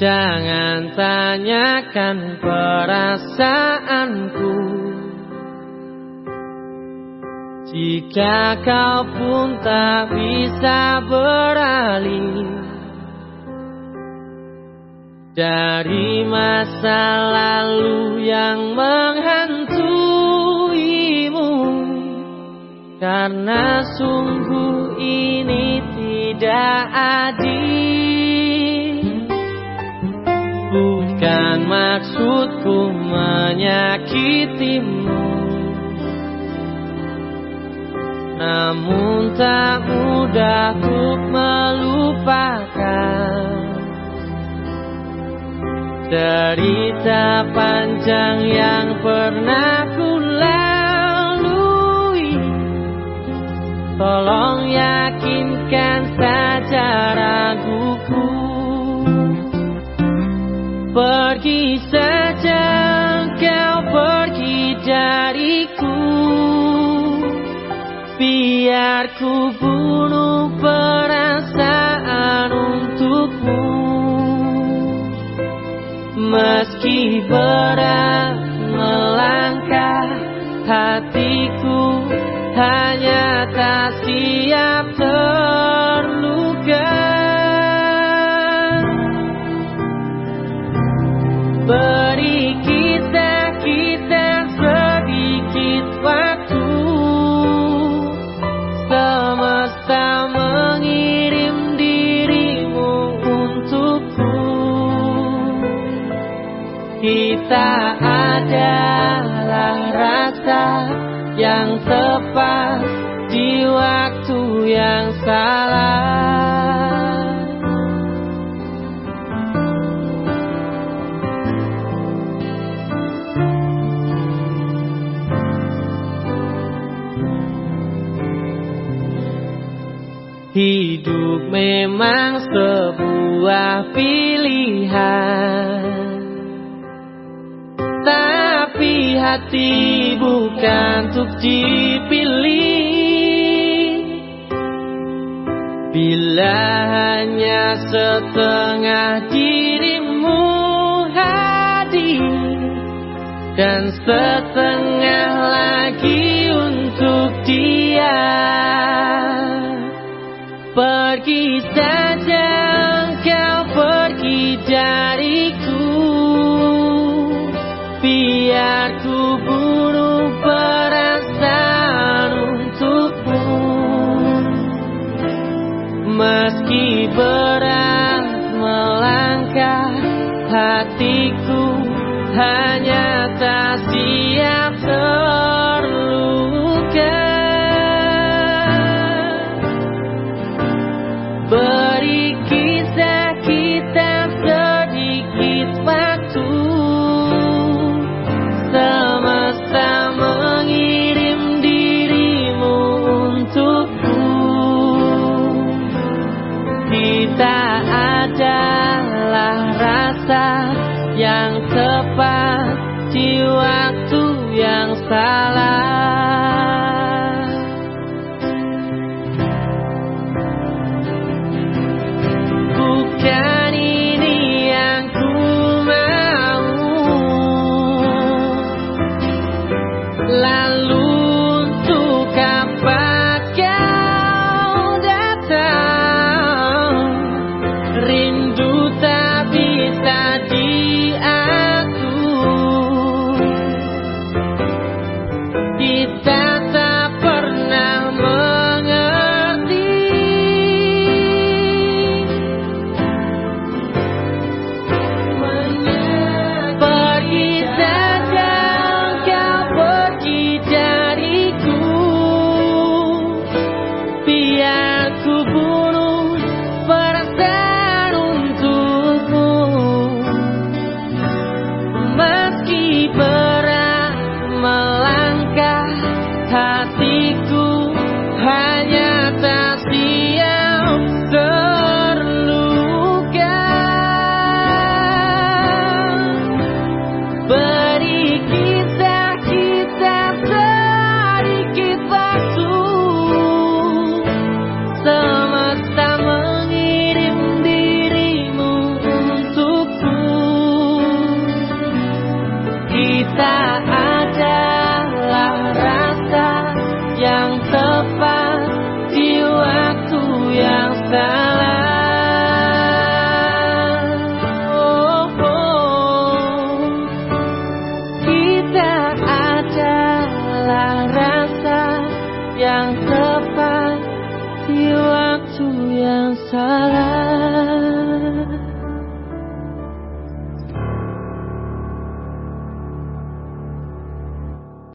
Jangan tanyakan perasaanku. Jika kau pun tak bisa beralih Dari masa lalu yang menghantuimu Karena sungguh ini tidak adil menyakitimu. Namun tak mudah untuk melupakan Derita panjang yang pernah ku lalui. Tolong yakinkan saja raguku. Pergi Biar ku bunuh perasaan untukmu. Meski berat melangkah Hatiku hanya tak siap terluka Kita adalah rasa yang tepat di waktu yang salah. Hidup memang sebuah pilihan hati bukan untuk dipilih. Bila hanya setengah dirimu hadir Dan setengah lagi untuk dia Pergi saja kau pergi dariku. Biar Hatiku hanya tak siap salah yang salah.